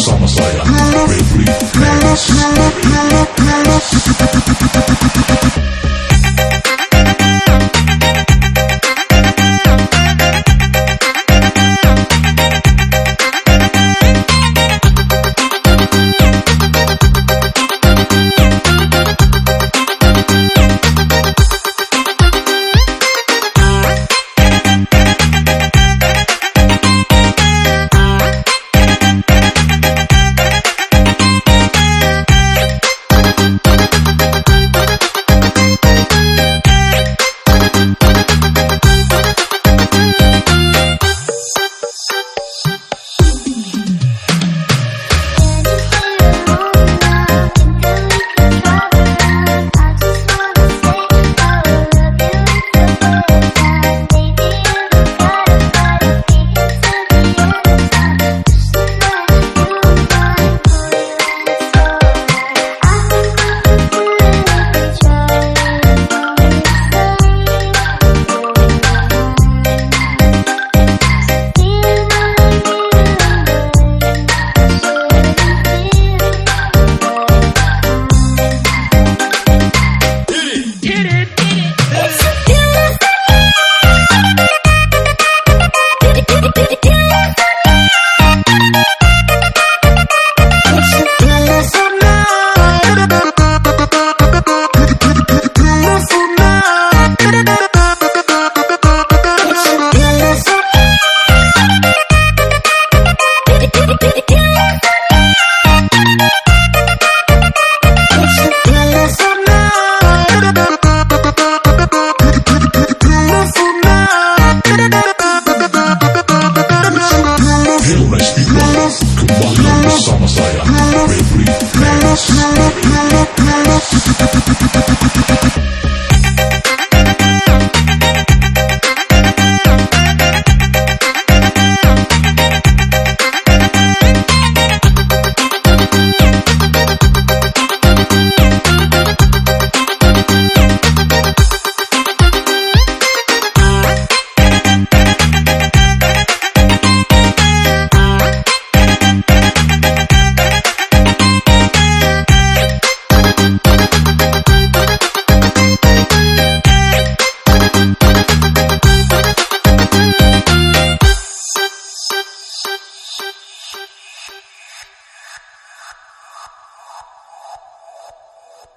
Summer Slider. Every place. Thank you.